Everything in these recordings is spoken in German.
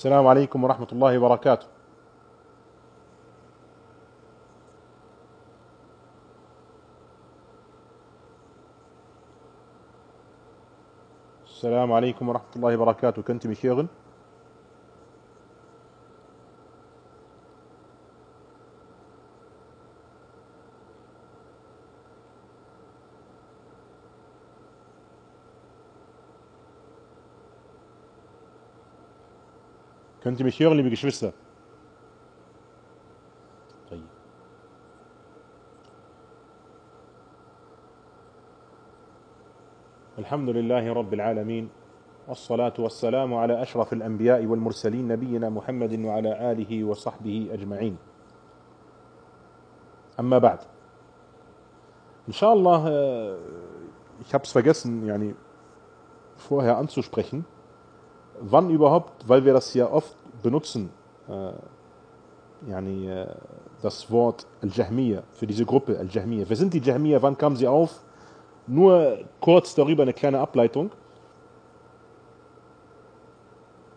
السلام عليكم ورحمة الله وبركاته. السلام عليكم ورحمة الله وبركاته. كنت mich فهمتي ماشي يغلي بك شفسه طيب. الحمد لله رب العالمين والصلاة والسلام على أشرف الأنبياء والمرسلين نبينا محمد وعلى آله وصحبه أجمعين. أما بعد إن شاء الله آه، Ich habe es vergessen, yani, vorher anzusprechen, wann überhaupt, weil wir das ja oft benutzen, äh, yani, äh, das Wort Al-Jahmiya für diese Gruppe Al-Jahmiya. Wer sind die Jahmiya? Wann kamen sie auf? Nur kurz darüber eine kleine Ableitung.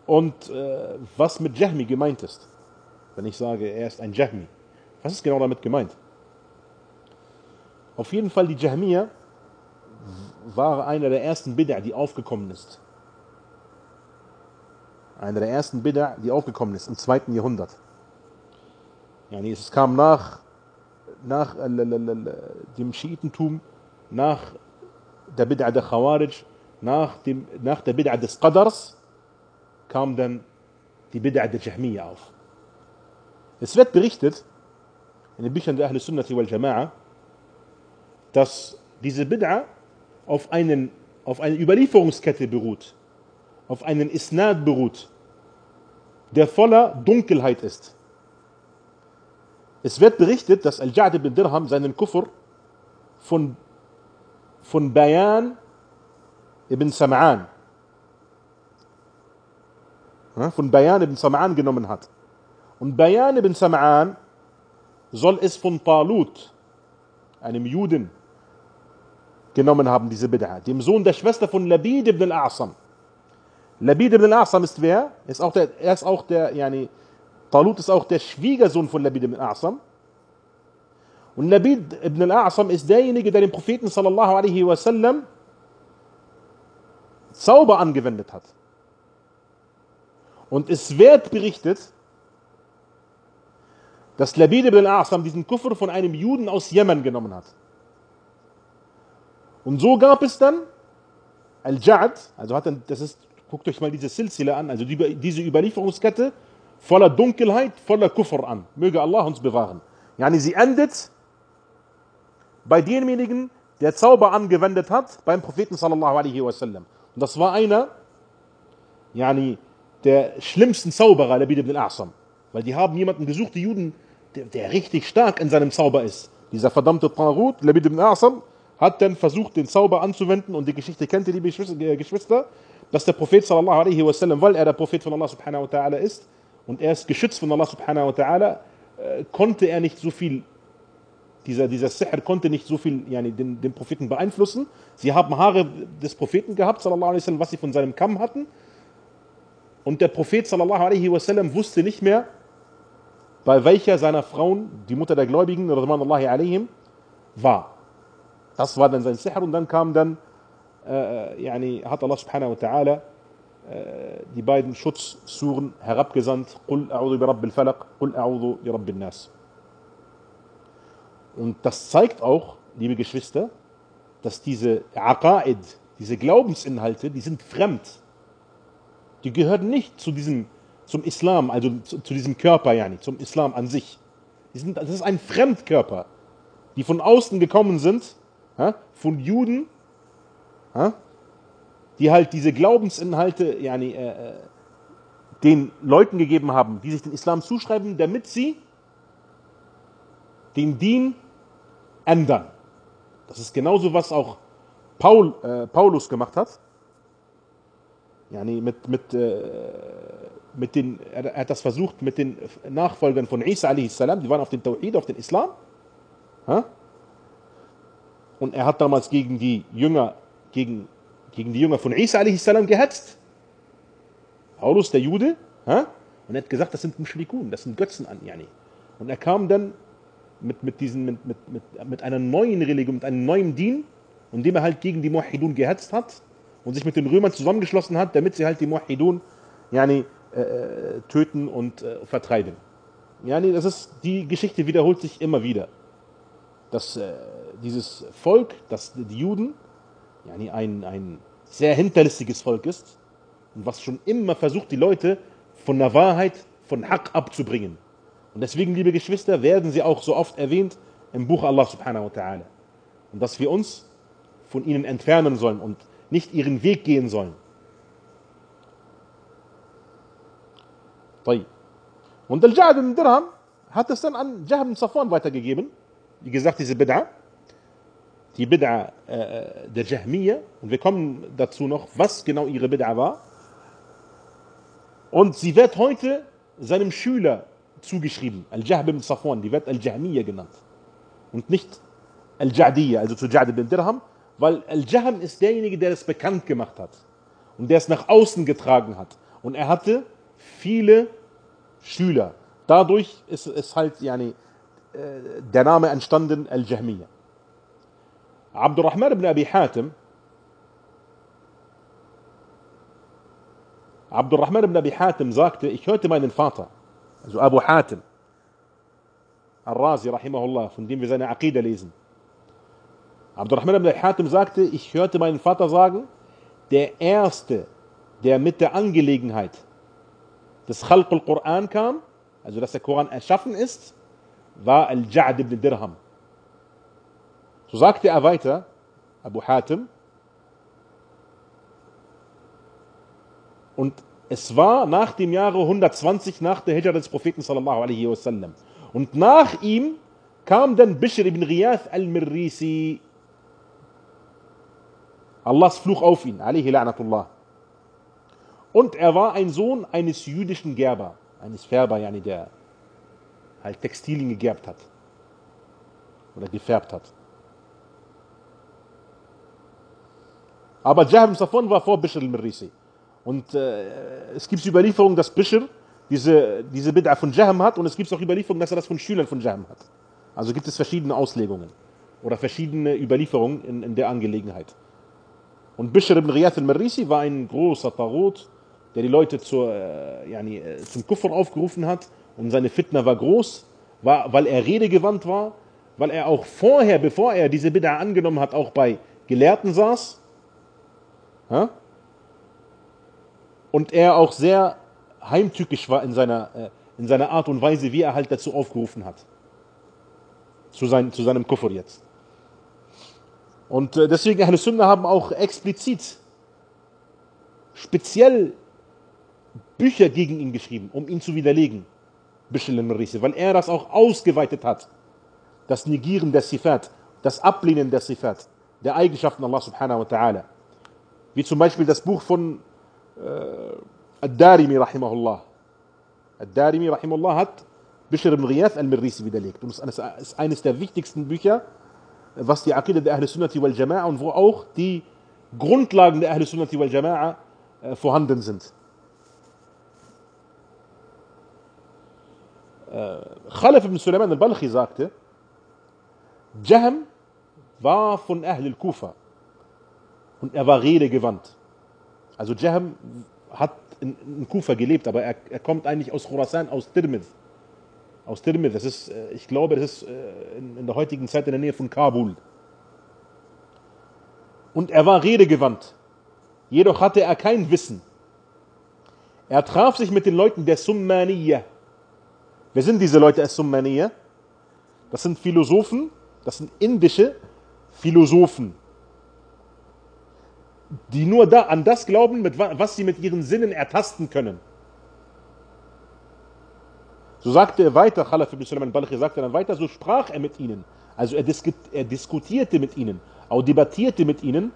Und äh, was mit Jahmi gemeint ist, wenn ich sage, er ist ein Jahmi. Was ist genau damit gemeint? Auf jeden Fall, die Jahmiya war einer der ersten Bid'a, die aufgekommen ist. Einer der ersten Bid'a, die aufgekommen ist im zweiten Jahrhundert. Yani es kam nach, nach dem Schiitentum, nach der Bid'a der Khawarij, nach, dem, nach der Bid'a des Qadars, kam dann die Bid'a der Jahmiya auf. Es wird berichtet, in den Büchern der Ahl Sunnati wal Jama'a, dass diese Bid'a auf, einen, auf eine Überlieferungskette beruht, auf einen Isnad beruht, der voller Dunkelheit ist. Es wird berichtet, dass Al-Ja'd ibn Dirham seinen Kufr von, von Bayan ibn Sam'an von Bayan ibn Sam'an genommen hat. Und Bayan ibn Sam'an soll es von Talut, einem Juden, genommen haben, diese Bid'a, dem Sohn der Schwester von Labid ibn al-A'sam. Labid ibn al-A'sam ist wer? Ist auch der, er ist auch der, yani, Talut ist auch der Schwiegersohn von Labid ibn al-A'sam. Und Labid ibn al-A'sam ist derjenige, der dem Propheten sallallahu alaihi wasallam Zauber angewendet hat. Und es wird berichtet, dass Labid ibn al-A'sam diesen Kufr von einem Juden aus Jemen genommen hat. Und so gab es dann Al-Ja'd, also hat dann, das ist, guckt euch mal diese Silsile an, also die, diese Überlieferungskette voller Dunkelheit, voller Kufr an. Möge Allah uns bewahren. Yani sie endet bei demjenigen, der Zauber angewendet hat beim Propheten sallallahu alaihi wasallam. Und das war einer, yani der schlimmsten Zauberer, Labid ibn al-A'sam. Weil die haben jemanden gesucht, die Juden, der, der richtig stark in seinem Zauber ist. Dieser verdammte Tarut, Labid ibn al-A'sam, hat dann versucht, den Zauber anzuwenden und die Geschichte kennt ihr, liebe Geschwister, dass der Prophet sallallahu alaihi wasallam, weil er der Prophet von Allah subhanahu wa ta'ala ist und er ist geschützt von Allah subhanahu wa ta'ala, äh, konnte er nicht so viel, dieser, dieser Sihr konnte nicht so viel yani, den, den Propheten beeinflussen. Sie haben Haare des Propheten gehabt, sallallahu alaihi wasallam, was sie von seinem Kamm hatten. Und der Prophet sallallahu alaihi wasallam wusste nicht mehr, bei welcher seiner Frauen, die Mutter der Gläubigen, Radhmanullahi alaihim, war. Das war dann sein Sihr und dann kam dann, äh, yani, hat Allah subhanahu wa äh, die beiden Schutzsuren herabgesandt. Qul a'udhu bi rabbil falaq, qul a'udhu bi. Und das zeigt auch, liebe Geschwister, dass diese Aqaid, diese Glaubensinhalte, die sind fremd. Die gehören nicht zu diesem, zum Islam, also zu, zu diesem Körper, yani, zum Islam an sich. Sind, das ist ein Fremdkörper, die von außen gekommen sind, von Juden, die halt diese Glaubensinhalte yani, äh, den Leuten gegeben haben, die sich den Islam zuschreiben, damit sie den Dien ändern. Das ist genauso, was auch Paul, äh, Paulus gemacht hat. Yani mit, mit, äh, mit den, er hat das versucht mit den Nachfolgern von Isa a.s., die waren auf den Tawhid, auf den Islam. Ja? Und er hat damals gegen die Jünger, gegen, gegen die Jünger von Isa a.s. gehetzt. Paulus, der Jude, Ha? Und er hat gesagt, das sind Mushrikun, das sind Götzen an, yani. Und er kam dann mit, mit, diesen, mit, mit, mit, mit einer neuen Religion, mit einem neuen Dien, indem er halt gegen die Muahidun gehetzt hat und sich mit den Römern zusammengeschlossen hat, damit sie halt die Muahidun yani, äh, töten und äh, vertreiben. Yani, das ist, die Geschichte wiederholt sich immer wieder. Dass äh, dieses Volk, dass die Juden, yani ein, ein sehr hinterlistiges Volk ist und was schon immer versucht, die Leute von der Wahrheit, von Haq abzubringen. Und deswegen, liebe Geschwister, werden sie auch so oft erwähnt im Buch Allah subhanahu wa ta'ala. Und dass wir uns von ihnen entfernen sollen und nicht ihren Weg gehen sollen. Und Al-Ja'ad ibn Dirham hat es dann an Jahm ibn Safwan weitergegeben. Wie gesagt, diese Bid'a. Die Bid'a äh, der Jahmiyyah. Und wir kommen dazu noch, was genau ihre Bid'a war. Und sie wird heute seinem Schüler zugeschrieben. Al-Jahb ibn Safwan, die wird Al-Jahmiyyah genannt. Und nicht Al-Ja'diyya, also zu Ja'd ibn Dirham, weil Al-Jahm ist derjenige, der es bekannt gemacht hat. Und der es nach außen getragen hat. Und er hatte viele Schüler. Dadurch ist es halt yani, der Name entstanden Al-Jahmiyyah. Abdurrahman ibn Abi Hatim Abdurrahman ibn Abi Hatim sagte, ich hörte meinen Vater, also Abu Hatim, Al-Razi, rahimahullah, von dem wir seine Aqidah lesen. Abdurrahman ibn Hatim sagte, ich hörte meinen Vater sagen, der Erste, der mit der Angelegenheit des Khalq al-Quran kam, also dass der Koran erschaffen ist, war Al-Ja'd ibn Dirham. So sagte er weiter, Abu Hatim, und es war nach dem Jahre 120 nach der Hijra des Propheten sallallahu alaihi wasallam. Und nach ihm kam dann Bishr ibn Riyath al-Mirrisi. Allahs Fluch auf ihn, alaihi la'natullah. Und er war ein Sohn eines jüdischen Gerber, eines Färber, yani der halt Textilien gegerbt hat oder gefärbt hat. Aber Jahm Safon war vor Bishr al-Mirrisi. Und äh, es gibt Überlieferungen, dass Bishr diese, diese Bid'a von Jahm hat und es gibt auch Überlieferungen, dass er das von Schülern von Jahm hat. Also gibt es verschiedene Auslegungen oder verschiedene Überlieferungen in, in der Angelegenheit. Und Bishr ibn Riyad al-Marisi war ein großer Tarot, der die Leute zur, äh, yani, äh, zum Kuffer aufgerufen hat und seine Fitna war groß, war, weil er redegewandt war, weil er auch vorher, bevor er diese Bid'a angenommen hat, auch bei Gelehrten saß. Ja? Und er auch sehr heimtückisch war in seiner, äh, in seiner Art und Weise, wie er halt dazu aufgerufen hat. Zu, sein, zu seinem Kuffer jetzt. Und äh, deswegen Ahle Sunna haben auch explizit speziell Bücher gegen ihn geschrieben, um ihn zu widerlegen, weil er das auch ausgeweitet hat. Das Negieren der Sifat, das Ablehnen der Sifat, der Eigenschaften Allah subhanahu wa ta'ala. Wie zum Beispiel das Buch von äh, Ad-Darimi rahimahullah. Ad-Darimi rahimahullah hat Bishr ibn Ghiyath al-Mirrisi widerlegt. Und es ist eines der wichtigsten Bücher, was die Aqidah der Ahl Sunnati wal Jama'a und wo auch die Grundlagen der Ahl Sunnati wal Jama'a äh, vorhanden sind. Äh, Khalif ibn Sulaiman al-Balkhi sagte, Jahm war von Ahl al-Kufa und er war redegewandt. Also Jahm hat in, in Kufa gelebt, aber er, er kommt eigentlich aus Khurasan, aus Tirmidh. Aus Tirmidh, das ist, äh, ich glaube, das ist äh, in, in der heutigen Zeit in der Nähe von Kabul. Und er war redegewandt. Jedoch hatte er kein Wissen. Er traf sich mit den Leuten der Summaniyah. Wer sind diese Leute der Summaniyah? Das sind Philosophen, das sind indische Philosophen, die nur da, an das glauben, mit, was sie mit ihren Sinnen ertasten können. So sagte er weiter, Khalaf ibn Sulaiman al-Balkhi sagte dann weiter, so sprach er mit ihnen. Also er, disk er diskutierte mit ihnen, auch debattierte mit ihnen.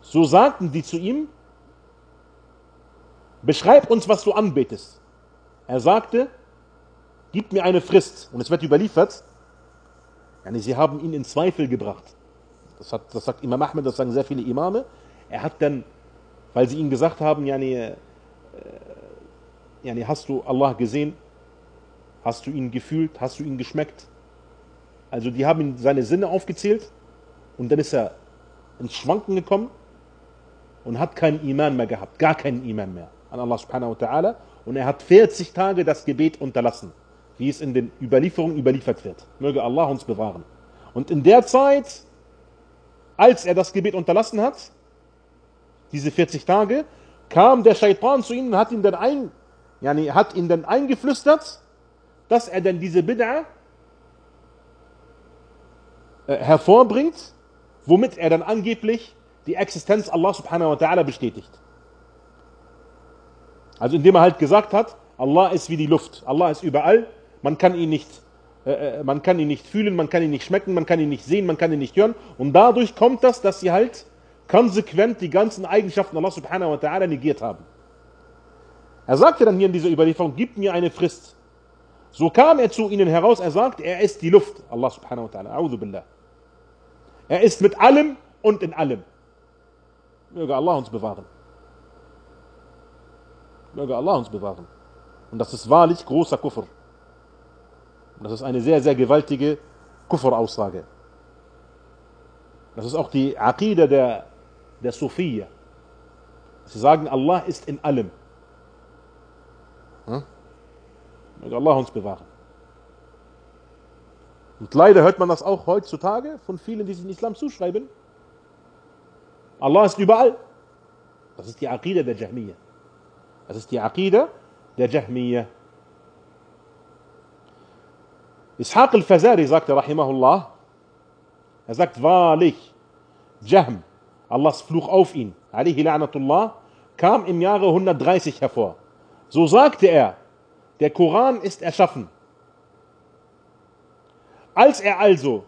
So sagten die zu ihm, beschreib uns, was du anbetest. Er sagte, gib mir eine Frist. Und es wird überliefert, sie haben ihn in Zweifel gebracht. Das, hat, das sagt Imam Ahmed, das sagen sehr viele Imame. Er hat dann, weil sie ihm gesagt haben, ja, nee, yani hast du Allah gesehen? Hast du ihn gefühlt? Hast du ihn geschmeckt? Also die haben ihm seine Sinne aufgezählt und dann ist er ins Schwanken gekommen und hat keinen Iman mehr gehabt, gar keinen Iman mehr an Allah subhanahu wa ta'ala und er hat 40 Tage das Gebet unterlassen, wie es in den Überlieferungen überliefert wird. Möge Allah uns bewahren. Und in der Zeit, als er das Gebet unterlassen hat, diese 40 Tage, kam der Shaitan zu ihm und hat ihn dann, ein, yani hat ihn dann eingeflüstert, dass er dann diese Bid'a äh, hervorbringt, womit er dann angeblich die Existenz Allah subhanahu wa ta'ala bestätigt. Also indem er halt gesagt hat, Allah ist wie die Luft, Allah ist überall, man kann ihn nicht, äh, äh, man kann ihn nicht fühlen, man kann ihn nicht schmecken, man kann ihn nicht sehen, man kann ihn nicht hören. Und dadurch kommt das, dass sie halt konsequent die ganzen Eigenschaften Allah subhanahu wa ta'ala negiert haben. Er sagte dann hier in dieser Überlieferung, gib mir eine Frist. So kam er zu ihnen heraus, er sagt, er ist die Luft, Allah subhanahu wa ta'ala, a'udhu billah. Er ist mit allem und in allem. Möge Allah uns bewahren. Möge Allah uns bewahren. Und das ist wahrlich großer Kufr. Und das ist eine sehr, sehr gewaltige Kufr-Aussage. Das ist auch die Aqidah der, der Sophia. Sie sagen, Allah ist in allem. Hm? Möge Allah uns bewahren. Und leider hört man das auch heutzutage von vielen, die sich den Islam zuschreiben. Allah ist überall. Das ist die Aqidah der Jahmiyyah. Das ist die Aqidah der Jahmiyyah. Ishaq al-Fazari sagte, rahimahullah, er sagt wahrlich, Jahm, Allahs Fluch auf ihn, alihi la'natullah, kam im Jahre 130 hervor. So sagte er, der Koran ist erschaffen. Als er also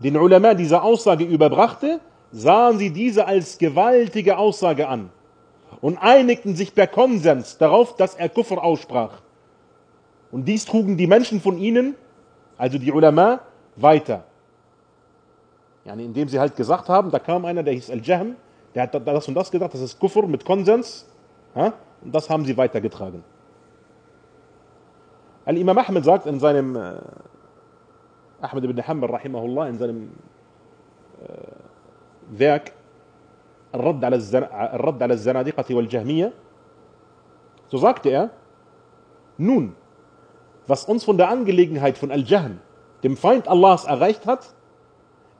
den Ulama diese Aussage überbrachte, sahen sie diese als gewaltige Aussage an und einigten sich per Konsens darauf, dass er Kufr aussprach. Und dies trugen die Menschen von ihnen, also die Ulama, weiter. Yani indem sie halt gesagt haben, da kam einer, der hieß Al-Jahm, der hat das und das gesagt, das ist Kufr mit Konsens. Ja? Und das haben sie weitergetragen. Al-Imam Ahmed sagt in seinem äh, Ahmed ibn Hanbal rahimahullah in seinem äh, Werk الرد على الرد على الزنادقة والجهمية so sagte er nun was uns von der Angelegenheit von Al-Jahm dem Feind Allahs erreicht hat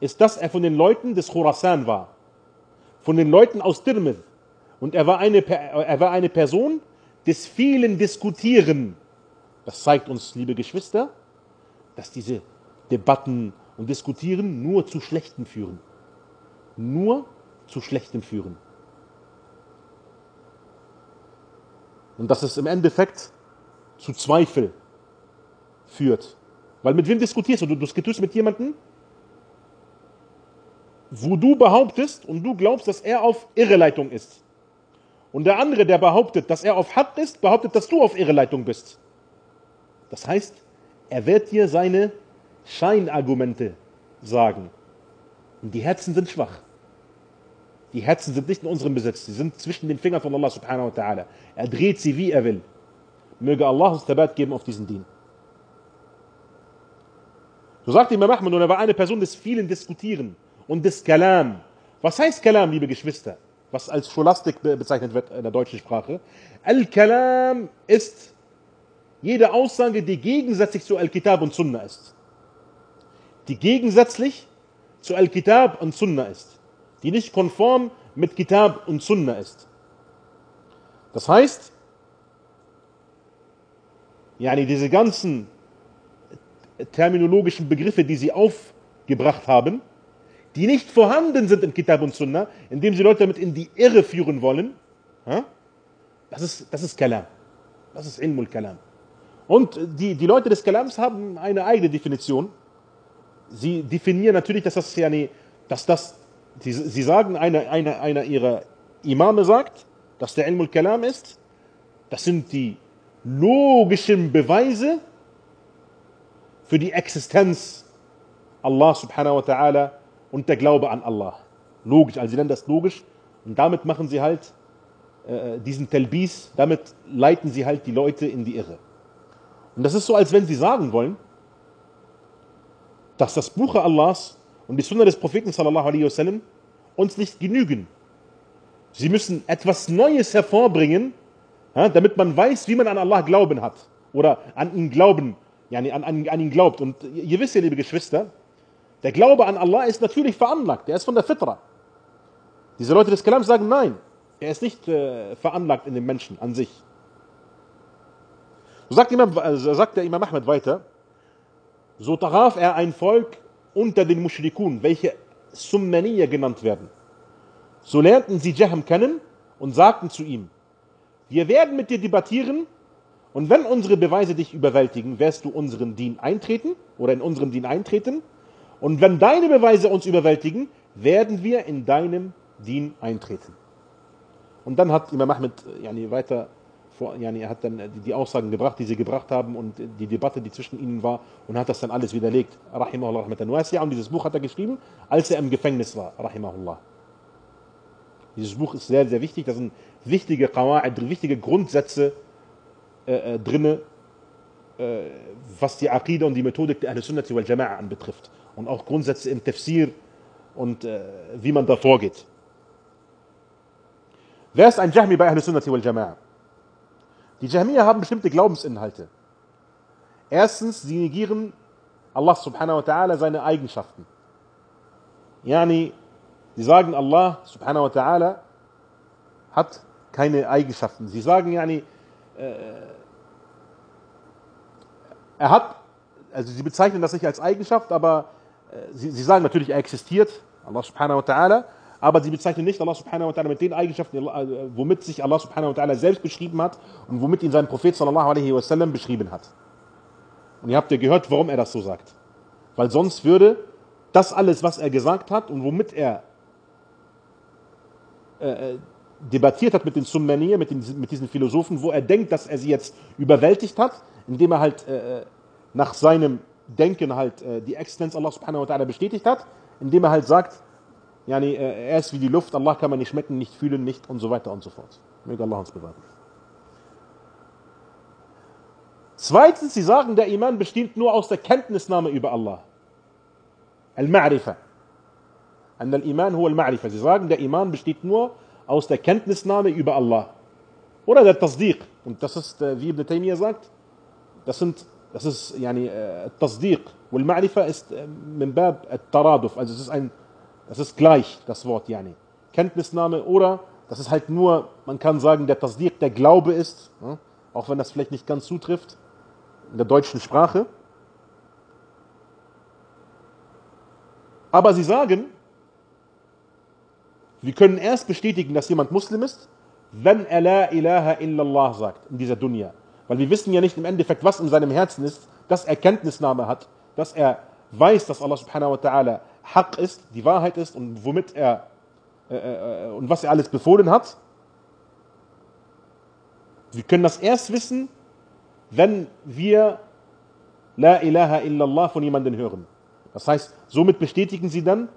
ist dass er von den Leuten des Khurasan war von den Leuten aus Tirmidh und er war eine, er war eine Person des vielen Diskutieren das zeigt uns liebe Geschwister dass diese Debatten und Diskutieren nur zu Schlechten führen. Nur zu Schlechtem führen. Und dass es im Endeffekt zu Zweifel führt. Weil mit wem diskutierst du? Du diskutierst mit jemandem, wo du behauptest und du glaubst, dass er auf Irreleitung ist. Und der andere, der behauptet, dass er auf Haq ist, behauptet, dass du auf Irreleitung bist. Das heißt, er wird dir seine Scheinargumente sagen. Und die Herzen sind schwach. Die Herzen sind nicht in unserem Besitz. Sie sind zwischen den Fingern von Allah subhanahu wa ta'ala. Er dreht sie, wie er will. Möge Allah uns Tabat geben auf diesen Dien. So sagte Imam Ahmad, und er war eine Person des vielen Diskutieren und des Kalam. Was heißt Kalam, liebe Geschwister? Was als Scholastik bezeichnet wird in der deutschen Sprache. Al-Kalam ist jede Aussage, die gegensätzlich zu Al-Kitab und Sunnah ist die gegensätzlich zu Al-Kitab und Sunnah ist, die nicht konform mit Kitab und Sunnah ist. Das heißt, yani diese ganzen terminologischen Begriffe, die sie aufgebracht haben, die nicht vorhanden sind in Kitab und Sunnah, indem sie Leute damit in die Irre führen wollen, das ist, das ist Kalam. Das ist Ilmul Kalam. Und die, die Leute des Kalams haben eine eigene Definition sie definieren natürlich, dass das ja eine, dass das, sie, sie sagen, einer eine, eine ihrer Imame sagt, dass der Ilmul Kalam ist. Das sind die logischen Beweise für die Existenz Allah subhanahu wa ta'ala und der Glaube an Allah. Logisch, also sie nennen das logisch und damit machen sie halt äh, diesen Telbis, damit leiten sie halt die Leute in die Irre. Und das ist so, als wenn sie sagen wollen, dass das Buch Allahs und die Sunna des Propheten sallallahu alaihi wasallam uns nicht genügen. Sie müssen etwas Neues hervorbringen, ja, damit man weiß, wie man an Allah glauben hat oder an ihn glauben, ja, an, an, an ihn glaubt. Und ihr wisst ja, liebe Geschwister, der Glaube an Allah ist natürlich veranlagt, der ist von der Fitra. Diese Leute des Kalams sagen nein, er ist nicht äh, veranlagt in den Menschen an sich. So sagt, Imam, also sagt der Imam Ahmed weiter, so traf er ein Volk unter den Mushrikun, welche Summaniya genannt werden. So lernten sie Jaham kennen und sagten zu ihm, wir werden mit dir debattieren und wenn unsere Beweise dich überwältigen, wirst du unseren Dien eintreten oder in unseren Dien eintreten. Und wenn deine Beweise uns überwältigen, werden wir in deinem Dien eintreten. Und dann hat Imam Ahmed yani, weiter, vor, yani, er hat dann die, die, Aussagen gebracht, die sie gebracht haben und die Debatte, die zwischen ihnen war und hat das dann alles widerlegt. Rahimahullah rahmatan Und dieses Buch hat er geschrieben, als er im Gefängnis war. Rahimahullah. Dieses Buch ist sehr, sehr wichtig. Da sind wichtige Qawa'id, wichtige Grundsätze äh, äh, drinne, äh, was die Aqida und die Methodik der Ahl-Sunnati wal Jama'a anbetrifft. Und auch Grundsätze im Tafsir und äh, wie man da vorgeht. Wer ist ein Jahmi bei Ahl-Sunnati wal Jama'a? Die Jahmiya haben bestimmte Glaubensinhalte. Erstens, sie negieren Allah subhanahu wa ta'ala seine Eigenschaften. Yani, sie sagen, Allah subhanahu wa ta'ala hat keine Eigenschaften. Sie sagen, yani, äh, er hat, also sie bezeichnen das nicht als Eigenschaft, aber sie, sie sagen natürlich, er existiert, Allah subhanahu wa ta'ala, aber sie bezeichnen nicht Allah subhanahu wa ta'ala mit den Eigenschaften, äh, womit sich Allah subhanahu wa ta'ala selbst beschrieben hat und womit ihn sein Prophet sallallahu alaihi wasallam beschrieben hat. Und ihr habt ja gehört, warum er das so sagt. Weil sonst würde das alles, was er gesagt hat und womit er äh, debattiert hat mit den Summanier, mit, den, mit diesen Philosophen, wo er denkt, dass er sie jetzt überwältigt hat, indem er halt äh, nach seinem Denken halt äh, die Existenz Allah subhanahu wa ta'ala bestätigt hat, indem er halt sagt, yani, äh, er ist wie die Luft, Allah kann man nicht schmecken, nicht fühlen, nicht und so weiter und so fort. Möge Allah uns bewahren. Zweitens, sie sagen, der Iman besteht nur aus der Kenntnisnahme über Allah. Al-Ma'rifa. An al-Iman huwa al-Ma'rifa. Sie sagen, der Iman besteht nur aus der Kenntnisnahme über Allah. Oder der Tasdiq. Und das ist, äh, wie Ibn Taymiyyah sagt, das sind, das ist, yani, äh, Tasdiq. Und Ma'rifa ist äh, min bab taraduf Also es ist ein, das ist gleich, das Wort, yani. Kenntnisnahme oder, das ist halt nur, man kann sagen, der Tasdiq, der Glaube ist, auch wenn das vielleicht nicht ganz zutrifft, in der deutschen Sprache. Aber sie sagen, wir können erst bestätigen, dass jemand Muslim ist, wenn er La ilaha illallah sagt in dieser Dunya. Weil wir wissen ja nicht im Endeffekt, was in seinem Herzen ist, dass er Kenntnisnahme hat, dass er weiß, dass Allah subhanahu wa ta'ala Haq ist, die Wahrheit ist und womit er äh, äh, und was er alles befohlen hat. Wir können das erst wissen, wenn wir La ilaha illallah von jemandem hören. Das heißt, somit bestätigen sie dann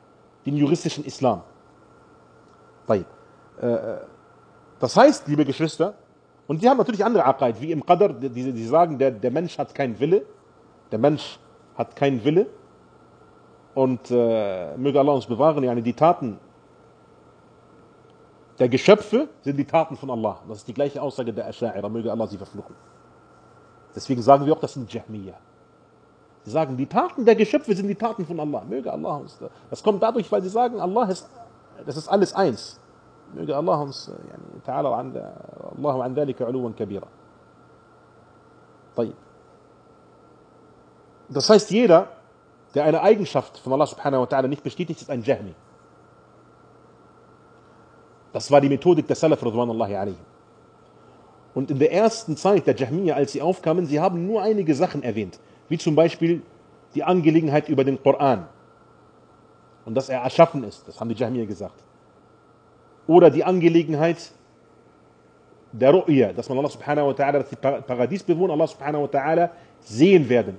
den juristischen Islam. Äh, das heißt, liebe Geschwister, und die haben natürlich andere Aqaid, wie im Qadr, die, die sagen, der, der Mensch hat keinen Wille, der Mensch hat keinen Wille und äh, möge Allah uns bewahren, yani die Taten der Geschöpfe sind die Taten von Allah. Das ist die gleiche Aussage der Asha'ira, möge Allah sie verfluchen. Deswegen sagen wir auch, das sind Jahmiyyah. Sie sagen, die Taten der Geschöpfe sind die Taten von Allah. Möge Allah uns. Das kommt dadurch, weil sie sagen, Allah ist, das ist alles eins. Möge Allah uns, يعني, تعالى عن الله عن ذلك علوا كبيرا. طيب. Das heißt, jeder, der eine Eigenschaft von Allah subhanahu wa ta'ala nicht bestätigt, ist ein Jahmi. Das war die Methodik der Salaf, radwanullahi alayhim. Und in der ersten Zeit der Jahmiya, als sie aufkamen, sie haben nur einige Sachen erwähnt, wie zum Beispiel die Angelegenheit über den Koran und dass er erschaffen ist, das haben die Jahmiya gesagt. Oder die Angelegenheit der Ru'ya, dass man Allah subhanahu wa ta'ala, dass die Paradiesbewohner Allah subhanahu wa ta'ala sehen werden.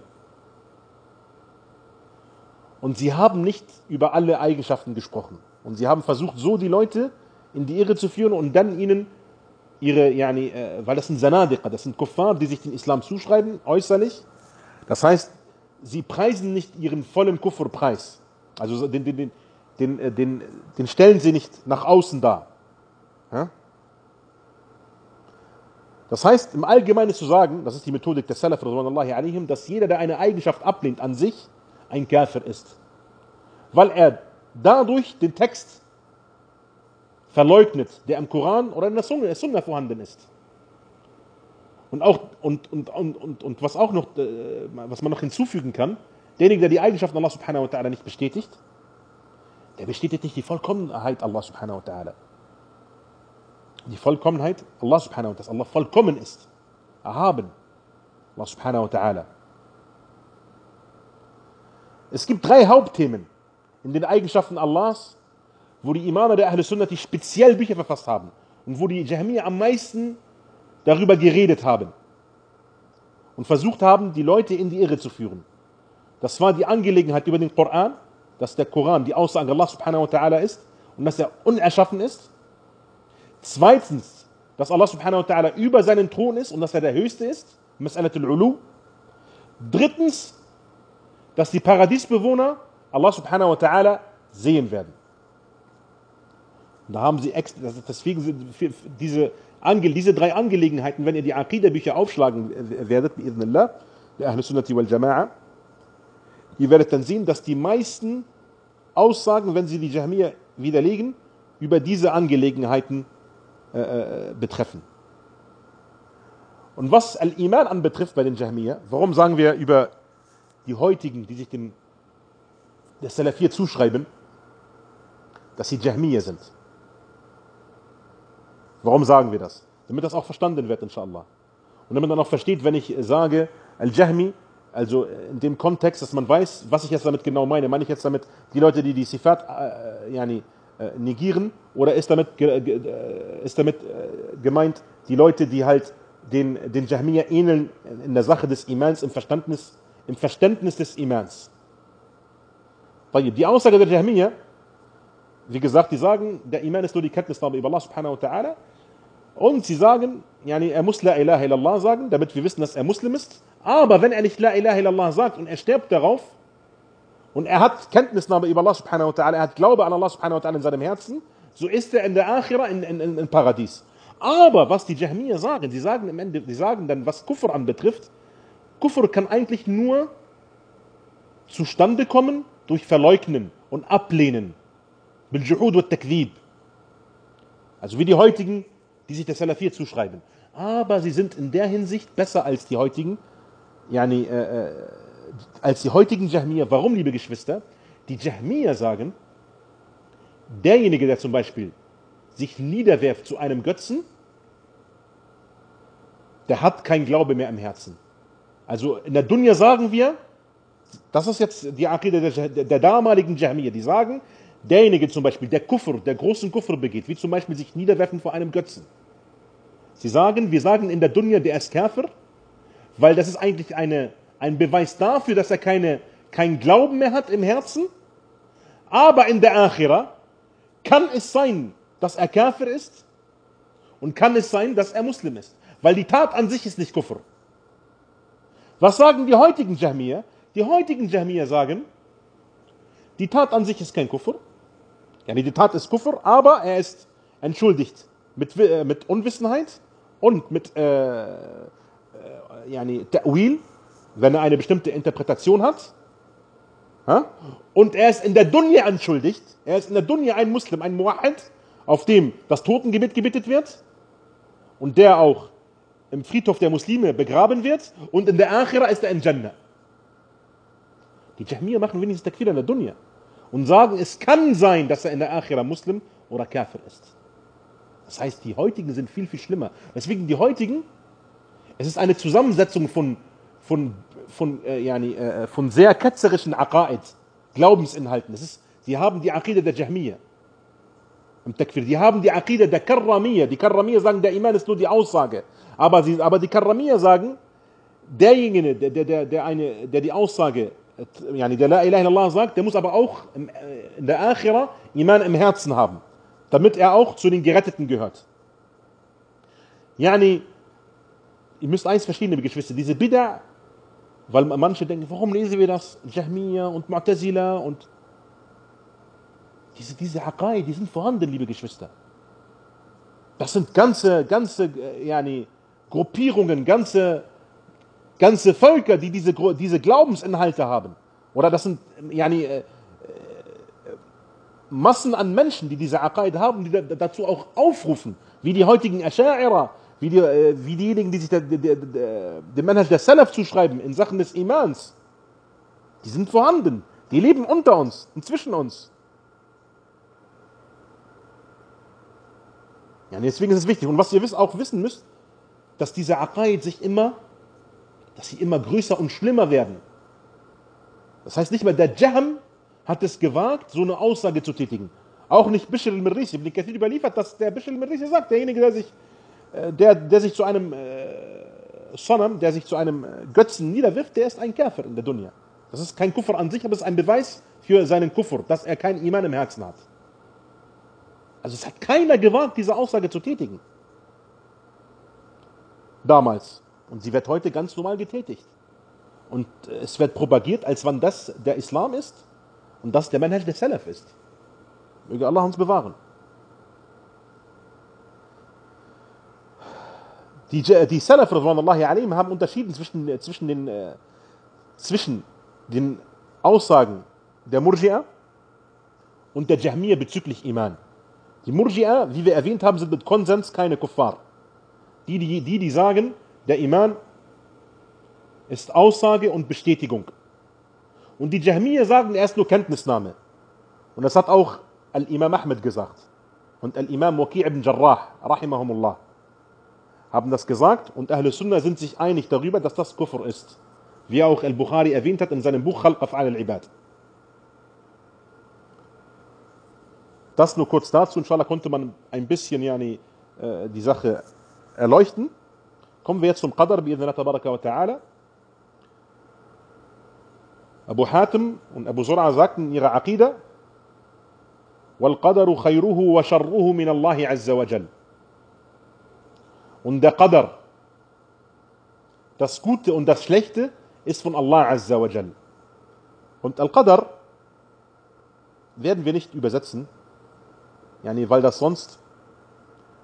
Und sie haben nicht über alle Eigenschaften gesprochen. Und sie haben versucht, so die Leute in die Irre zu führen und dann ihnen ihre, yani, äh, weil das sind Sanadiqa, das sind Kuffar, die sich den Islam zuschreiben, äußerlich. Das heißt, sie preisen nicht ihren vollen Kufrpreis. Also den, den, den, den, äh, den, den stellen sie nicht nach außen dar. Ja? Das heißt, im Allgemeinen zu sagen, das ist die Methodik der Salaf, dass jeder, der eine Eigenschaft ablehnt an sich, ein Kafir ist. Weil er dadurch den Text verleugnet, der im Koran oder in der Sunna, der Sunna vorhanden ist. Und, auch, und, und, und, und, und was auch noch, äh, was man noch hinzufügen kann, derjenige, der die Eigenschaften Allah subhanahu wa ta'ala nicht bestätigt, der bestätigt nicht die Vollkommenheit Allah subhanahu wa ta'ala. Die Vollkommenheit Allah subhanahu wa ta'ala, dass Allah vollkommen ist, erhaben, Allah subhanahu wa ta'ala. Es gibt drei Hauptthemen in den Eigenschaften Allahs, wo die Imame der Ahl Sunnati speziell Bücher verfasst haben und wo die Jahmiyyah am meisten darüber geredet haben und versucht haben, die Leute in die Irre zu führen. Das war die Angelegenheit über den Koran, dass der Koran die Aussage Allah subhanahu wa ta'ala ist und dass er unerschaffen ist. Zweitens, dass Allah subhanahu wa ta'ala über seinen Thron ist und dass er der Höchste ist. Mas'alatul Ulu. Drittens, dass die Paradiesbewohner Allah subhanahu wa ta'ala sehen werden. Da haben sie deswegen diese, diese drei Angelegenheiten, wenn ihr die Aqidah-Bücher aufschlagen werdet, bi'idhnillah, der Ahl Sunnati wal Jama'a, ihr werdet dann sehen, dass die meisten Aussagen, wenn sie die Jahmiyyah widerlegen, über diese Angelegenheiten äh, äh, betreffen. Und was Al-Iman anbetrifft bei den Jahmiyyah, warum sagen wir über die heutigen, die sich dem der Salafir zuschreiben, dass sie Jahmiyyah sind? Warum sagen wir das? Damit das auch verstanden wird, inshallah. Und damit man auch versteht, wenn ich sage, Al-Jahmi also in dem Kontext, dass man weiß, was ich jetzt damit genau meine. Meine ich jetzt damit die Leute, die die Sifat äh, yani, äh, negieren oder ist damit, äh, ist damit äh, gemeint die Leute, die halt den, den Jahmiyyah ähneln in der Sache des Imans, im Verständnis, im Verständnis des Imans. Die Aussage der Jahmiyyah, wie gesagt, die sagen, der Iman ist nur die Kenntnisnahme über Allah subhanahu wa ta'ala und sie sagen, yani, er muss La ilaha illallah sagen, damit wir wissen, dass er Muslim ist aber wenn er nicht La ilaha illallah sagt und er stirbt darauf und er hat Kenntnisnahme über Allah subhanahu wa ta'ala, er hat Glaube an Allah subhanahu wa ta'ala in seinem Herzen, so ist er in der Akhira in, in, in, in Paradies. Aber was die Jahmiyyah sagen, sie sagen im Ende, sie sagen dann, was Kufr anbetrifft, Kufr kann eigentlich nur zustande kommen durch Verleugnen und Ablehnen. Bil Juhud wa Takdhib. Also wie die heutigen, die sich der Salafir zuschreiben. Aber sie sind in der Hinsicht besser als die heutigen, yani, äh, äh, als die heutigen Jahmiyyah. Warum, liebe Geschwister? Die Jahmiyyah sagen, derjenige, der zum Beispiel sich niederwerft zu einem Götzen, der hat kein Glaube mehr im Herzen. Also in der Dunya sagen wir, das ist jetzt die Akide der, der, damaligen Jahmiyyah, die sagen, derjenige zum Beispiel, der Kufr, der großen Kufr begeht, wie zum Beispiel sich niederwerfen vor einem Götzen. Sie sagen, wir sagen in der Dunya, der ist Kafir, weil das ist eigentlich eine, ein Beweis dafür, dass er keine, kein Glauben mehr hat im Herzen. Aber in der Akhira kann es sein, dass er Kafir ist und kann es sein, dass er Muslim ist. Weil die Tat an sich ist nicht Kufr. Was sagen die heutigen Jahmiyyah? Die heutigen Jahmiyyah sagen, die Tat an sich ist kein Kufr. Ja, die Tat ist Kufr, aber er ist entschuldigt mit, äh, mit Unwissenheit und mit äh, yani, Ta'wil, wenn er eine bestimmte Interpretation hat. Ha? Und er ist in der Dunya anschuldigt. Er ist in der Dunya ein Muslim, ein Mu'ahid, auf dem das Totengebet gebettet wird und der auch im Friedhof der Muslime begraben wird und in der Akhira ist er in Jannah. Die Jahmiyyah machen wenigstens Takfir in der Dunya und sagen, es kann sein, dass er in der Akhira Muslim oder Kafir ist. Das heißt, die heutigen sind viel, viel schlimmer. Deswegen die heutigen es ist eine Zusammensetzung von, von, von, äh, yani, äh, von sehr ketzerischen Aqaid, Glaubensinhalten. Ist, sie haben die Aqide der Jahmiyyah im Takfir. Die haben die Aqide der Karramiyya. Die Karramiyya sagen, der Iman ist nur die Aussage. Aber, sie, aber die Karramiyya sagen, derjenige, der, der, der, der, eine, der die Aussage, yani der La ilaha illallah sagt, der muss aber auch äh, in der Akhira Iman im Herzen haben, damit er auch zu den Geretteten gehört. Yani, ihr müsst eins verstehen, liebe Geschwister, diese Bid'a, weil manche denken, warum lesen wir das? Jahmiya und Mu'tazila und diese, diese Aqaid, die sind vorhanden, liebe Geschwister. Das sind ganze, ganze, äh, yani, Gruppierungen, ganze, ganze Völker, die diese, diese Glaubensinhalte haben. Oder das sind, yani, äh, äh, Massen an Menschen, die diese Aqaid haben, die dazu auch aufrufen, wie die heutigen Asha'ira, wie, die, äh, wie diejenigen, die sich dem Manhaj der Salaf zuschreiben in Sachen des Imans. Die sind vorhanden. Die leben unter uns und zwischen uns. Ja, deswegen ist es wichtig. Und was ihr auch wissen müsst, dass diese Aqaid sich immer, dass sie immer größer und schlimmer werden. Das heißt nicht mehr, der Jahm hat es gewagt, so eine Aussage zu tätigen. Auch nicht Bishr al-Mirrisi. Ibn Kathir überliefert, dass der Bishr al-Mirrisi sagt, derjenige, der sich, der, der sich zu einem äh, Sonam, der sich zu einem äh, Götzen niederwirft, der ist ein Käfer in der Dunya. Das ist kein Kuffer an sich, aber es ist ein Beweis für seinen Kuffer, dass er kein Iman im Herzen hat. Also es hat keiner gewagt, diese Aussage zu tätigen. Damals. Und sie wird heute ganz normal getätigt. Und es wird propagiert, als wenn das der Islam ist und das der Manhaj der Salaf ist. Möge Allah uns bewahren. Die, die Salaf haben unterschieden zwischen, zwischen, den, äh, zwischen den Aussagen der Murji'a und der Jahmiyyah bezüglich Iman. Die Murji'a, wie wir erwähnt haben, sind mit Konsens keine Kuffar. Die, die, die, die sagen, der Iman ist Aussage und Bestätigung. Und die Jahmiyyah sagen, er ist nur Kenntnisnahme. Und das hat auch Al-Imam Ahmed gesagt. Und Al-Imam Waqi' ibn Jarrah, rahimahumullah, haben das gesagt. Und Ahl Sunnah sind sich einig darüber, dass das Kufr ist. Wie auch Al-Bukhari erwähnt hat in seinem Buch Khalq Af'al al-Ibad. Das nur kurz dazu. Inshallah konnte man ein bisschen yani, äh, die Sache erleuchten. Kommen wir jetzt zum Qadar, bi'idhnillah tabaraka wa ta'ala. Abu Hatim und Abu Zur'a sagten in ihrer Aqidah, وَالْقَدَرُ خَيْرُهُ وَشَرُّهُ مِنَ اللَّهِ عَزَّ وَجَلَّ und der Qadar, das Gute und das Schlechte, ist von Allah Azza wa Jal. Und Al-Qadar werden wir nicht übersetzen, yani, weil das sonst,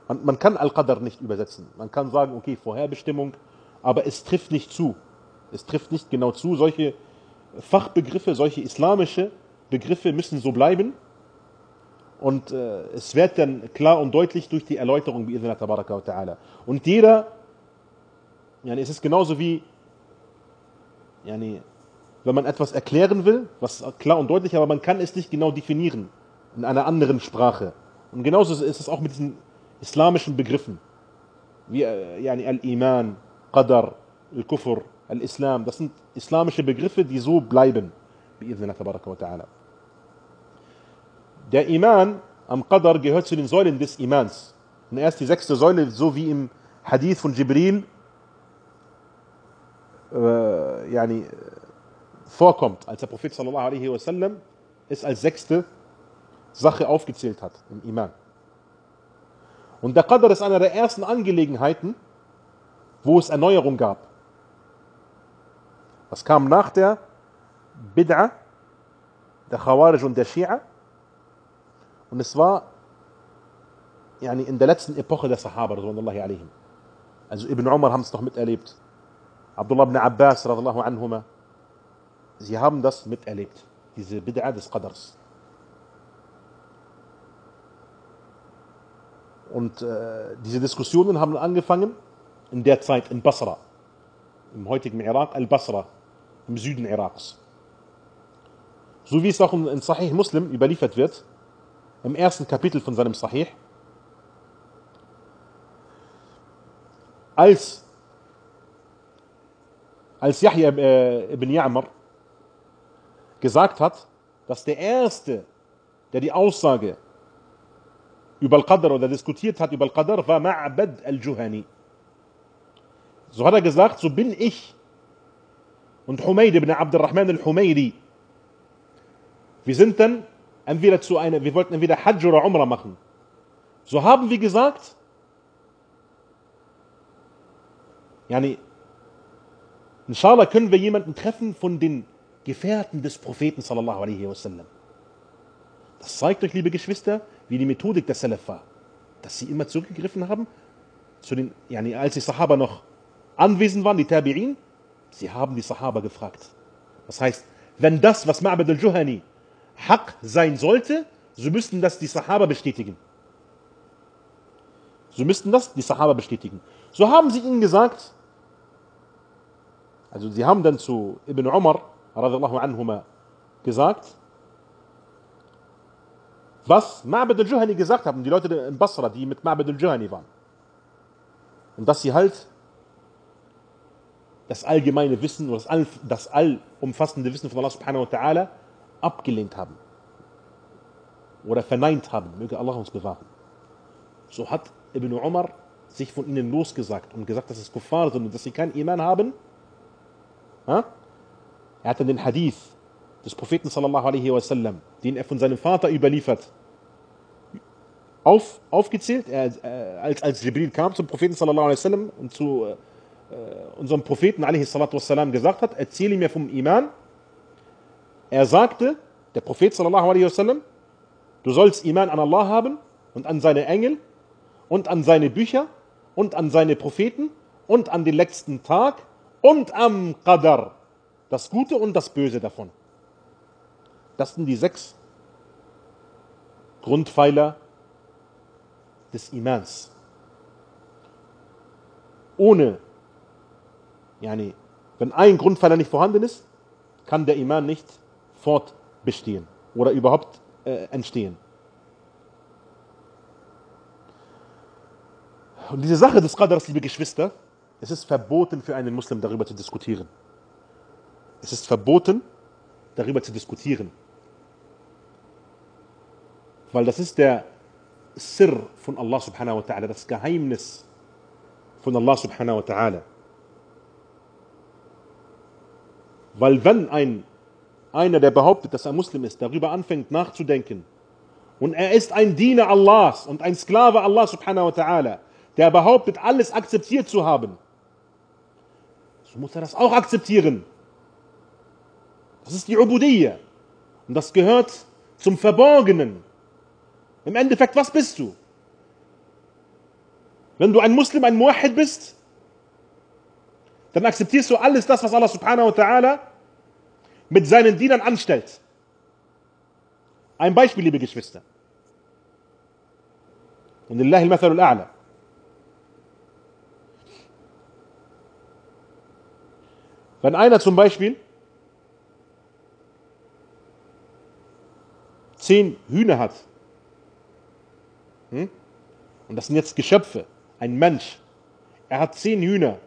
man, man kann Al-Qadar nicht übersetzen. Man kann sagen, okay, Vorherbestimmung, aber es trifft nicht zu. Es trifft nicht genau zu. Solche Fachbegriffe, solche islamische Begriffe müssen so bleiben. Und äh, es wird dann klar und deutlich durch die Erläuterung tabaraka wa ta'ala. Und jeder, yani, es ist genauso wie, yani, wenn man etwas erklären will, was klar und deutlich, aber man kann es nicht genau definieren in einer anderen Sprache. Und genauso ist es auch mit diesen islamischen Begriffen, wie äh, yani, Al-Iman, Qadar, Al-Kufr, Al-Islam. Das sind islamische Begriffe, die so bleiben. Der Iman am Qadar gehört zu den Säulen des Imans. Und er ist die sechste Säule, so wie im Hadith von Jibril äh, yani, vorkommt, als der Prophet sallallahu alaihi wasallam es als sechste Sache aufgezählt hat im Iman. Und der Qadr ist einer der ersten Angelegenheiten, wo es Erneuerung gab. Das kam nach der Bid'a, der Khawarij und der Shia. Und es war yani in der letzten Epoche der Sahaba. Also Ibn Umar haben es noch miterlebt. Abdullah ibn Abbas, anhuma. Sie haben das miterlebt, diese Bid'a des Qadrs. Und äh, diese Diskussionen haben angefangen in der Zeit in Basra, im heutigen Irak, Al-Basra, im Süden Iraks. So wie es auch in Sahih Muslim überliefert wird, im ersten Kapitel von seinem Sahih, als, als Yahya äh, ibn Ya'mar gesagt hat, dass der Erste, der die Aussage über Al-Qadr oder diskutiert hat über Al-Qadr, war Ma'bad al-Juhani. So hat er gesagt, so bin ich und Humayd ibn Abdurrahman al-Humaydi. Wir sind dann entweder zu einer, wir wollten entweder Hajj oder Umrah machen. So haben wir gesagt, Yani, inshallah können wir jemanden treffen von den Gefährten des Propheten sallallahu alaihi wasallam. Das zeigt euch, liebe Geschwister, wie die Methodik der Salaf war. Dass sie immer zurückgegriffen haben, zu den, yani, als die Sahaba noch anwesend waren, die Tabi'in, sie haben die Sahaba gefragt. Das heißt, wenn das, was Ma'bad al-Juhani Haq sein sollte, so müssten das die Sahaba bestätigen. So müssten das die Sahaba bestätigen. So haben sie ihnen gesagt, also sie haben dann zu Ibn Umar anhuma gesagt, was Ma'bad al-Juhani gesagt haben, die Leute in Basra, die mit Ma'bad al-Juhani waren. Und dass sie halt das allgemeine Wissen das allumfassende Wissen von Allah subhanahu wa ta'ala abgelehnt haben. Oder verneint haben. Möge Allah uns bewahren. So hat Ibn Umar sich von ihnen losgesagt und gesagt, dass es Kuffar sind und dass sie keinen Iman haben. Er hat dann den Hadith des Propheten sallallahu alaihi wasallam, den er von seinem Vater überliefert, auf, aufgezählt, er, äh, als, als Jibril kam zum Propheten sallallahu alaihi wasallam und zu äh, unserem Propheten alaihi wasallam gesagt hat, erzähle mir vom Iman. Er sagte, der Prophet sallallahu alaihi wasallam, du sollst Iman an Allah haben und an seine Engel und an seine Bücher und an seine Propheten und an den letzten Tag und am Qadar, das Gute und das Böse davon. Das sind die sechs Grundpfeiler des Imans. Ohne, yani, wenn ein Grundpfeiler nicht vorhanden ist, kann der Iman nicht fortbestehen oder überhaupt äh, entstehen. Und diese Sache des Qadars, liebe Geschwister, es ist verboten für einen Muslim darüber zu diskutieren. Es ist verboten, darüber zu diskutieren. Weil das ist der Sir von Allah subhanahu wa ta'ala, das Geheimnis von Allah subhanahu wa ta'ala. Weil wenn ein, einer, der behauptet, dass er Muslim ist, darüber anfängt nachzudenken und er ist ein Diener Allahs und ein Sklave Allah subhanahu wa ta'ala, der behauptet, alles akzeptiert zu haben, so muss er das auch akzeptieren. Das ist die Ubudiyya. Und das gehört zum Verborgenen. Im Endeffekt, was bist du? Wenn du ein Muslim, ein Muahid bist, dann akzeptierst du alles das, was Allah subhanahu wa ta'ala mit seinen Dienern anstellt. Ein Beispiel, liebe Geschwister. Und lillahi al-mathalu al-a'la. Wenn einer zum Beispiel zehn Hühner hat, hm? und das sind jetzt Geschöpfe, ein Mensch, er hat zehn Hühner,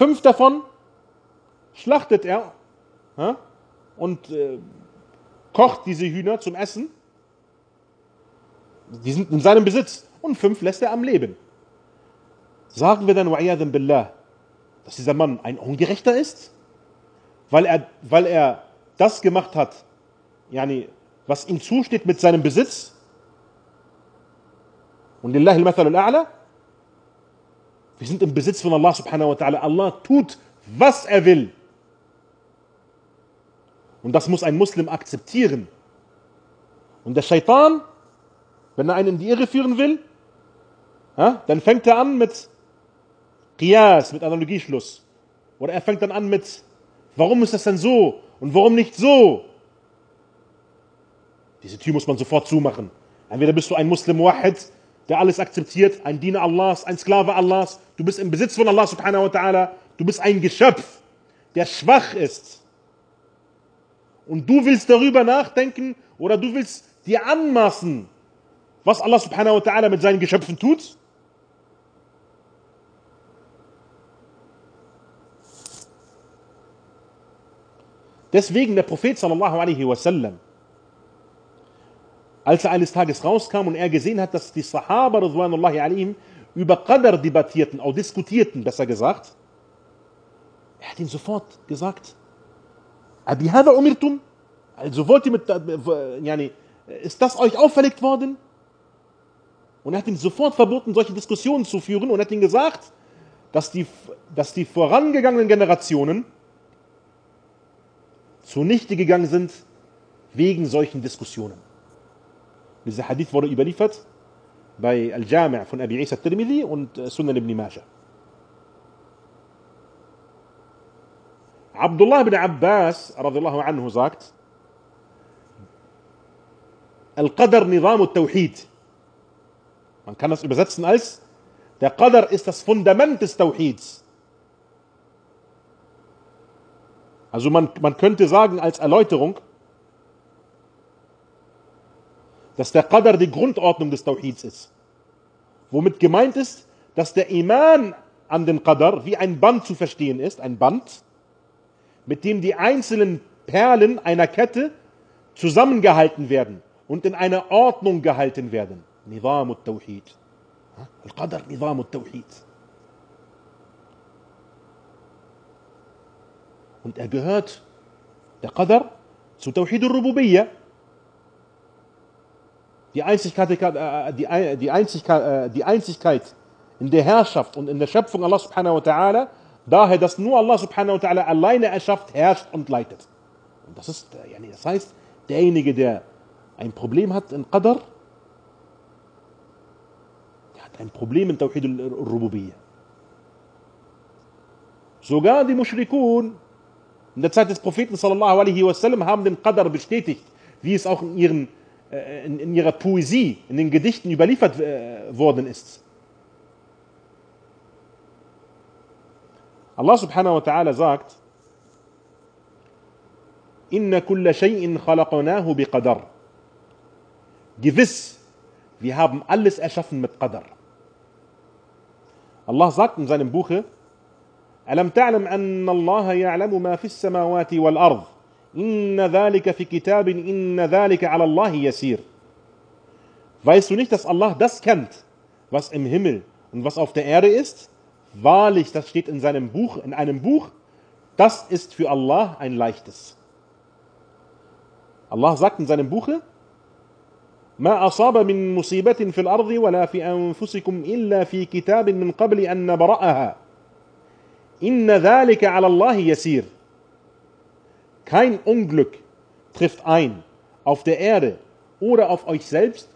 fünf davon schlachtet er hm? und äh, kocht diese Hühner zum Essen, die sind in seinem Besitz, und fünf lässt er am Leben. Sagen wir dann, dass dieser Mann ein Ungerechter ist? Weil er, weil er das gemacht hat, yani, was ihm zusteht mit seinem Besitz? Und lillahi al-a'la? Wir sind im Besitz von Allah subhanahu wa ta'ala. Allah tut, was er will. Und das muss ein Muslim akzeptieren. Und der Shaitan, wenn er einen in die Irre führen will, dann fängt er an mit Qiyas, mit Analogieschluss. Oder er fängt dann an mit, warum ist das denn so und warum nicht so? Diese Tür muss man sofort zumachen. Entweder bist du ein Muslim Wahid, der alles akzeptiert, ein Diener Allahs, ein Sklave Allahs, du bist im Besitz von Allah subhanahu wa ta'ala, du bist ein Geschöpf, der schwach ist. Und du willst darüber nachdenken oder du willst dir anmaßen, was Allah subhanahu wa ta'ala mit seinen Geschöpfen tut? Deswegen der Prophet sallallahu alaihi wasallam, als er eines Tages rauskam und er gesehen hat, dass die Sahaba alaihim über Qadr debattierten, auch diskutierten, besser gesagt, er hat ihm sofort gesagt, Abi hada umirtum? Also wollt ihr mit, yani, ist das euch auferlegt worden? und er hat ihm sofort verboten, solche Diskussionen zu führen und hat ihm gesagt, dass die, dass die vorangegangenen Generationen zunichte gegangen sind wegen solchen Diskussionen. Dieser Hadith wurde überliefert bei Al-Jami' von Abi Isa al-Tirmidhi und äh, Sunan ibn Majah. Abdullah ibn Abbas radiallahu anhu sagt, Al-Qadr Nizam al-Tawhid. Man kann das übersetzen als, der Qadr ist das Fundament des Tawhids. Also man, man könnte sagen als Erläuterung, dass der Qadr die Grundordnung des Tawhids ist. Womit gemeint ist, dass der Iman an den Qadr wie ein Band zu verstehen ist, ein Band, mit dem die einzelnen Perlen einer Kette zusammengehalten werden und in einer Ordnung gehalten werden. Nizam al-Tawhid. Al-Qadr Nizam al-Tawhid. Und er gehört, der Qadr, zu Tawhid al-Rububiyyah. Die Einzigkeit, äh, die, Einzigkeit, äh, die Einzigkeit in der Herrschaft und in der Schöpfung Allah subhanahu wa ta'ala Daher, dass nur Allah subhanahu wa ta'ala alleine erschafft, herrscht und leitet. Und das ist, äh, das heißt, derjenige, der ein Problem hat in Qadr, der hat ein Problem in Tawhid al-Rububiyyah. Sogar die Mushrikun in der Zeit des Propheten sallallahu alaihi wasallam haben den Qadr bestätigt, wie es auch in, ihren, in, in ihrer Poesie, in den Gedichten überliefert äh, worden ist. Allah subhanahu wa ta'ala sagt, Inna kulla shay'in khalaqnahu biqadar. Gewiss, wir haben alles erschaffen mit Qadar. Allah sagt in seinem Buche, ألم تعلم أن الله يعلم ما في السماوات والأرض إن ذلك في كتاب إن ذلك على الله يسير Weißt du nicht, dass Allah das kennt, was im Himmel und was auf der Erde ist? Wahrlich, das steht in seinem Buch, in einem Buch, das ist für Allah ein leichtes. Allah sagt in seinem Buche, ما أصاب من مصيبة في الأرض ولا في أنفسكم إلا في كتاب من قبل أن نبرأها إن ذلك على الله يسير Kein Unglück trifft ein auf der Erde oder auf euch selbst,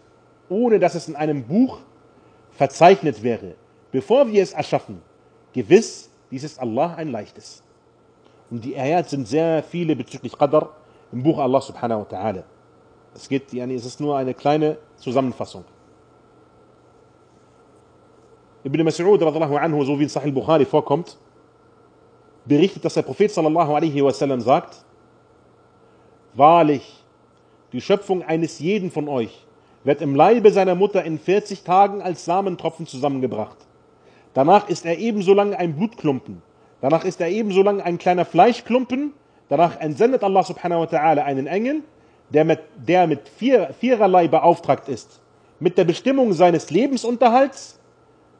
ohne dass es in einem Buch verzeichnet wäre bevor wir es erschaffen. Gewiss, dies ist Allah ein leichtes. Und die Ayat sind sehr viele bezüglich Qadr im Buch Allah subhanahu wa ta'ala. Es geht, es ist nur eine kleine Zusammenfassung. Ibn Mas'ud radiallahu anhu, so wie in Sahih Bukhari vorkommt, berichtet, dass der Prophet sallallahu alaihi wasallam sagt, Wahrlich, die Schöpfung eines jeden von euch wird im Leibe seiner Mutter in 40 Tagen als Samentropfen zusammengebracht. Danach ist er ebenso lange ein Blutklumpen. Danach ist er ebenso lange ein kleiner Fleischklumpen. Danach entsendet Allah subhanahu wa ta'ala einen Engel, der mit, der mit vier, viererlei beauftragt ist. Mit der Bestimmung seines Lebensunterhalts,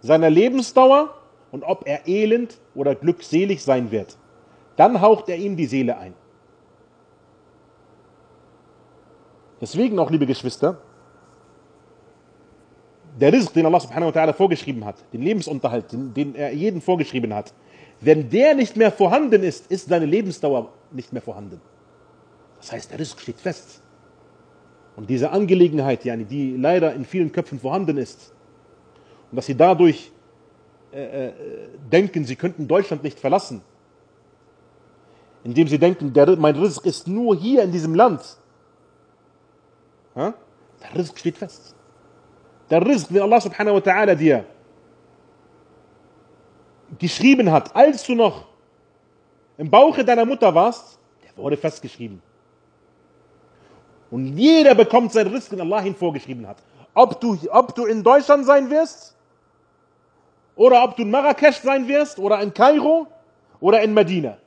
seiner Lebensdauer und ob er elend oder glückselig sein wird. Dann haucht er ihm die Seele ein. Deswegen auch, liebe Geschwister, der Rizq, den Allah subhanahu wa ta'ala vorgeschrieben hat, den Lebensunterhalt, den, den er jedem vorgeschrieben hat, wenn der nicht mehr vorhanden ist, ist seine Lebensdauer nicht mehr vorhanden. Das heißt, der Rizq steht fest. Und diese Angelegenheit, die leider in vielen Köpfen vorhanden ist, und dass sie dadurch äh, äh, denken, sie könnten Deutschland nicht verlassen, indem sie denken, der, mein Rizq ist nur hier in diesem Land. Der Rizq steht fest der Rizq, den Allah subhanahu wa ta'ala dir geschrieben hat, als du noch im Bauche deiner Mutter warst, der wurde festgeschrieben. Und jeder bekommt sein Rizq, den Allah ihn vorgeschrieben hat. Ob du, ob du in Deutschland sein wirst, oder ob du in Marrakesch sein wirst, oder in Kairo, oder in Medina.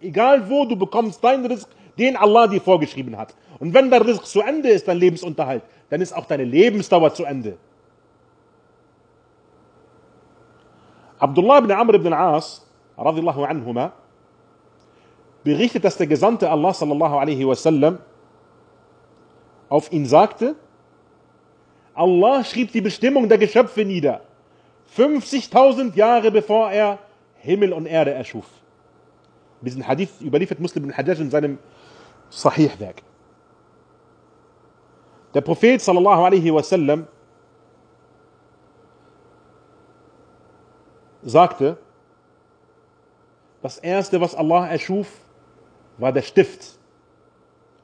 Egal wo, du bekommst deinen Rizq, den Allah dir vorgeschrieben hat. Und wenn der Rizq zu Ende ist, dein Lebensunterhalt, dann ist auch deine Lebensdauer zu Ende. Abdullah ibn Amr ibn al-As, radiallahu anhuma, berichtet, dass der Gesandte Allah sallallahu alaihi wasallam auf ihn sagte, Allah schrieb die Bestimmung der Geschöpfe nieder. 50.000 Jahre bevor er Himmel und Erde erschuf. Diesen Hadith überliefert Muslim bin Hajjaj in seinem Sahih-Werk. Der Prophet sallallahu alaihi wasallam sagte, das erste, was Allah erschuf, war der Stift,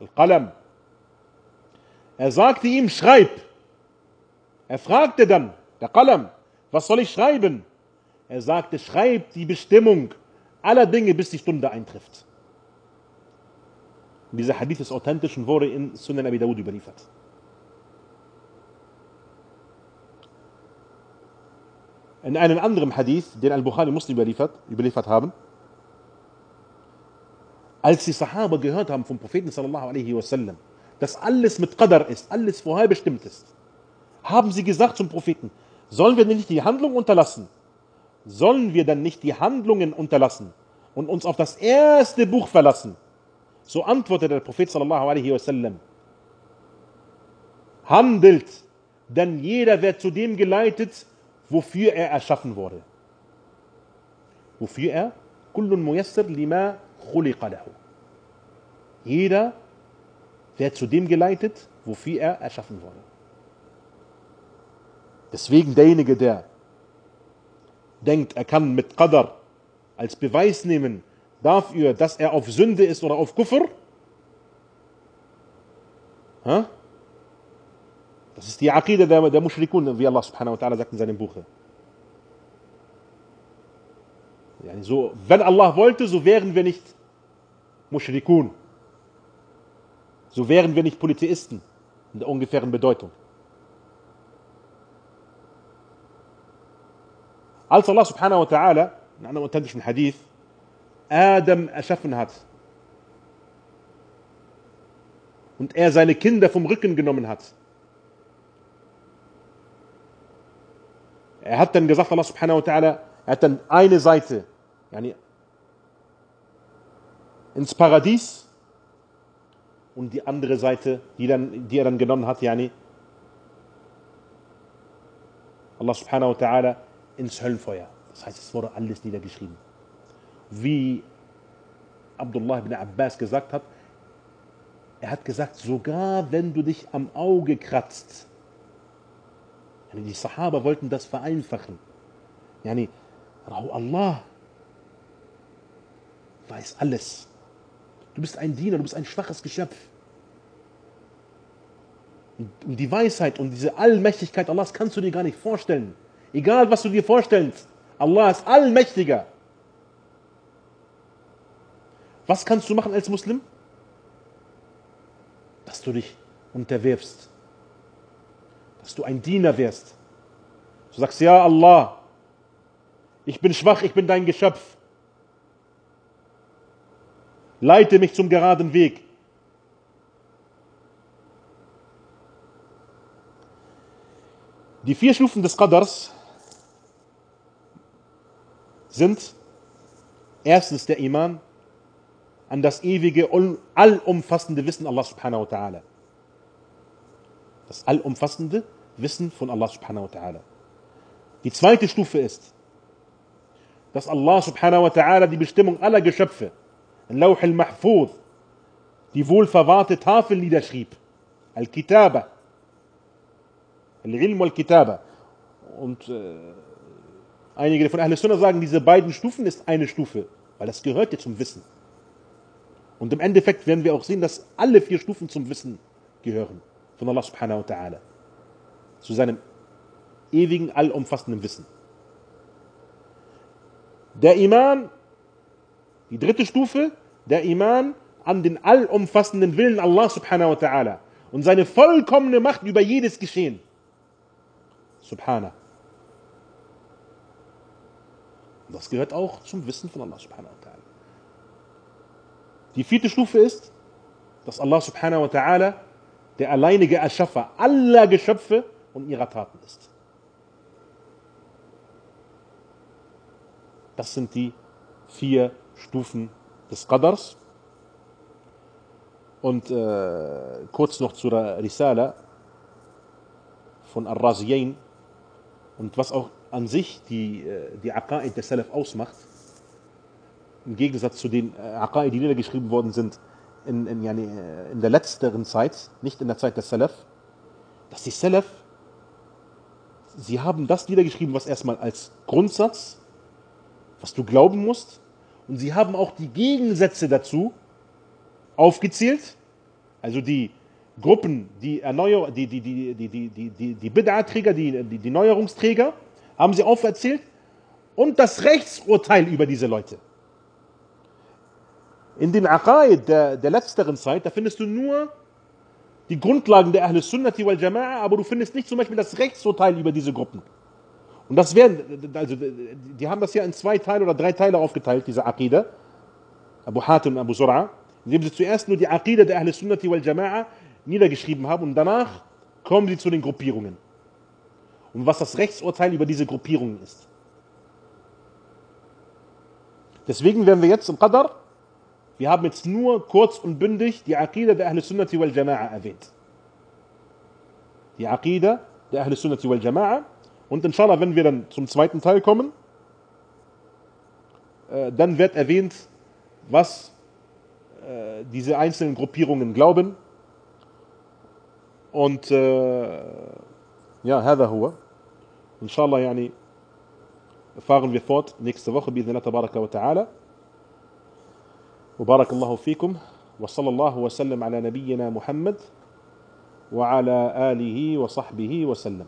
Al-Qalam. Er sagte ihm, schreib. Er fragte dann, der Qalam, was soll ich schreiben? Er sagte, schreib die Bestimmung aller Dinge, bis die Stunde eintrifft. Dieser Hadith ist authentisch und wurde in Sunan Abi Dawud überliefert. In einem anderen Hadith, den Al-Bukhari Muslim überliefert, überliefert haben, als die Sahaba gehört haben vom Propheten sallallahu alaihi wasallam, dass alles mit Qadar ist, alles vorherbestimmt ist, haben sie gesagt zum Propheten, sollen wir nicht die Handlung unterlassen? Sollen wir dann nicht die Handlungen unterlassen und uns auf das erste Buch verlassen? So antwortete der Prophet sallallahu alaihi wasallam, handelt, denn jeder wird zu dem geleitet, wofür er erschaffen wurde. Wofür er? Kullun muyassir lima khuliqa lahu. Jeder wird zu dem geleitet, wofür er erschaffen wurde. Deswegen derjenige, der denkt, er kann mit Qadar als Beweis nehmen dafür, dass er auf Sünde ist oder auf Kufr, das ist die Aqida der, der Mushrikun, wie Allah subhanahu wa ta'ala sagt in seinem Buch. Yani so, wenn Allah wollte, so wären wir nicht Mushrikun. So wären wir nicht Polytheisten in der ungefähren Bedeutung. Als Allah subhanahu wa ta'ala in einem authentischen Hadith Adam erschaffen hat und er seine Kinder vom Rücken genommen hat, Er hat dann gesagt, Allah subhanahu wa ta'ala, er hat dann eine Seite yani, ins Paradies und die andere Seite, die, dann, die er dann genommen hat, yani, Allah subhanahu wa ta'ala ins Höllenfeuer. Das heißt, es wurde alles niedergeschrieben. Wie Abdullah ibn Abbas gesagt hat, er hat gesagt, sogar wenn du dich am Auge kratzt, die Sahaba wollten das vereinfachen. Yani, Allah weiß alles. Du bist ein Diener, du bist ein schwaches Geschöpf. Und die Weisheit und diese Allmächtigkeit Allahs kannst du dir gar nicht vorstellen. Egal, was du dir vorstellst, Allah ist allmächtiger. Was kannst du machen als Muslim? Dass du dich unterwirfst dass du ein Diener wirst. Du sagst, ja Allah, ich bin schwach, ich bin dein Geschöpf. Leite mich zum geraden Weg. Die vier Stufen des Qadars sind erstens der Iman an das ewige, allumfassende Wissen Allah subhanahu wa ta'ala. Das allumfassende Wissen von Allah subhanahu wa ta'ala. Die zweite Stufe ist, dass Allah subhanahu wa ta'ala die Bestimmung aller Geschöpfe in Lauh al-Mahfuz, die wohlverwahrte Tafel niederschrieb. Al-Kitaba. Al-Ilm wal-Kitaba. Und äh, einige von Ahl Sunnah sagen, diese beiden Stufen ist eine Stufe, weil das gehört ja zum Wissen. Und im Endeffekt werden wir auch sehen, dass alle vier Stufen zum Wissen gehören von Allah subhanahu wa ta'ala. Zu seinem ewigen, allumfassenden Wissen. Der Iman, die dritte Stufe, der Iman an den allumfassenden Willen Allah subhanahu wa ta'ala und seine vollkommene Macht über jedes Geschehen. Subhana. Das gehört auch zum Wissen von Allah subhanahu wa ta'ala. Die vierte Stufe ist, dass Allah subhanahu wa ta'ala der alleinige Erschaffer aller Geschöpfe und ihrer Taten ist. Das sind die vier Stufen des Qadars. Und äh, kurz noch zur Risala von Ar-Raziyain und was auch an sich die, äh, die Aqaid der Salaf ausmacht, im Gegensatz zu den äh, die niedergeschrieben worden sind in, in, yani, äh, in der letzteren Zeit, nicht in der Zeit der Salaf, dass die Salaf, sie haben das niedergeschrieben, was erstmal als Grundsatz, was du glauben musst, und sie haben auch die Gegensätze dazu aufgezählt, also die Gruppen, die Erneuer, die, die, die, die, die, die, die, die Bid'a-Träger, die, die, die Neuerungsträger, haben sie auferzählt. Und das Rechtsurteil über diese Leute. In den Aqaid der, der letzteren Zeit, da findest du nur die Grundlagen der Ahl Sunnati wal Jama'a, aber du findest nicht zum Beispiel das Rechtsurteil über diese Gruppen. Und das werden, also die haben das ja in zwei Teile oder drei Teile aufgeteilt, diese Aqidah, Abu Hatim und Abu Sur'a, indem sie zuerst nur die Aqidah der Ahl Sunnati wal Jama'a niedergeschrieben haben und danach kommen sie zu den Gruppierungen. Und was das Rechtsurteil über diese Gruppierungen ist. Deswegen werden wir jetzt im Qadar, wir haben jetzt nur kurz und bündig die Aqidah der Ahl Sunnati wal Jama'a erwähnt. Die Aqidah der Ahl Sunnati wal Jama'a. Und inshallah, wenn wir dann zum zweiten Teil kommen, äh, dann wird erwähnt, was äh, diese einzelnen Gruppierungen glauben und äh, ja, هذا هو. Inshallah, yani, fahren wir fort nächste Woche بإذن الله تبارك وتعالى. وبارك الله فيكم وصلى الله وسلم على نبينا محمد وعلى آله وصحبه وسلم.